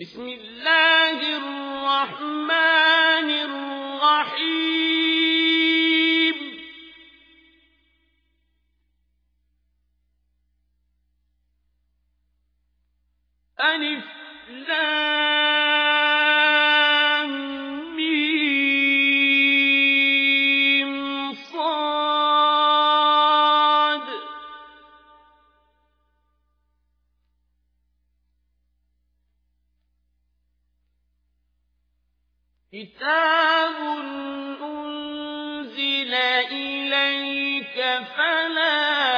بسم الله الرحمن الرحيم. ألف لام. كتاب أنزل إليك فلا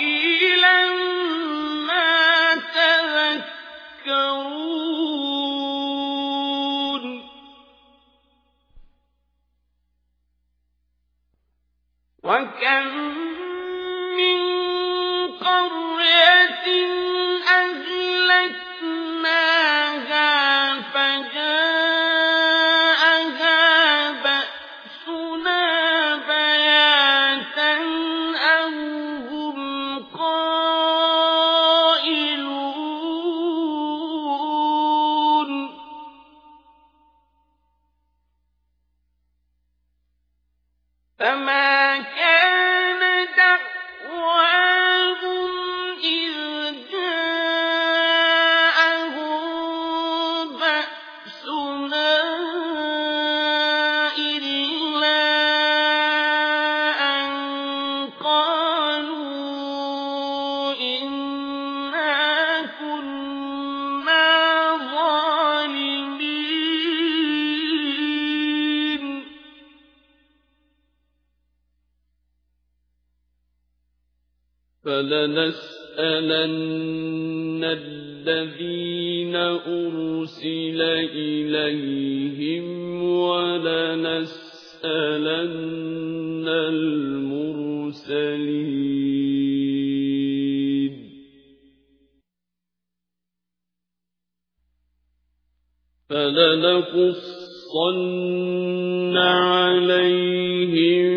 وكم من قرية فلنسألن الذين أرسل إليهم ولنسألن المرسلين. فلنقصن عليهم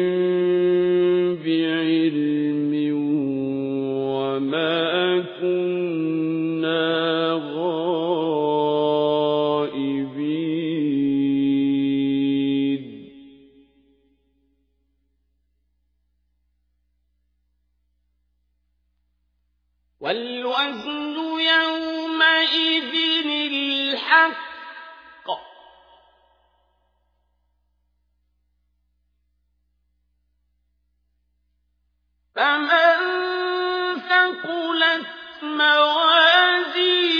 الحق. فمن ثقلت موازينه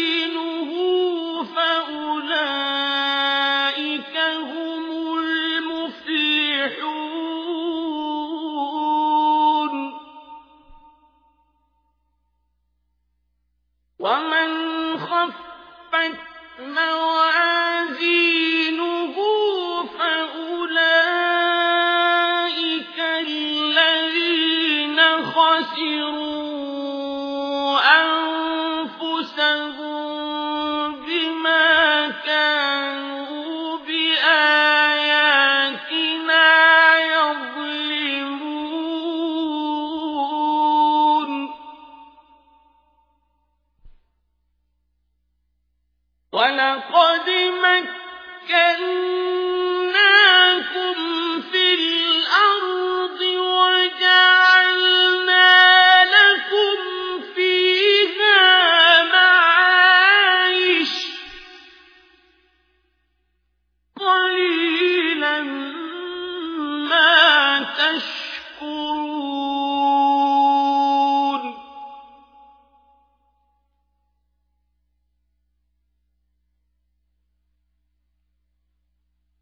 ولقد مكناكم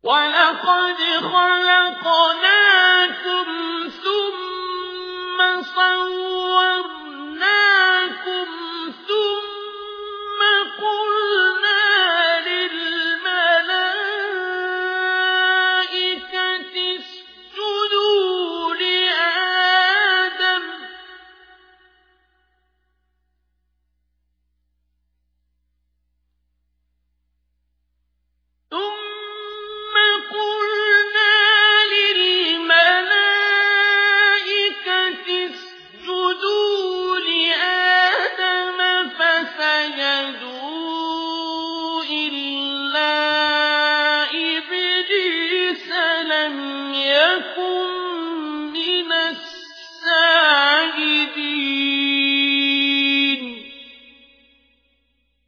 ولقد خلقناكم ثم صورناكم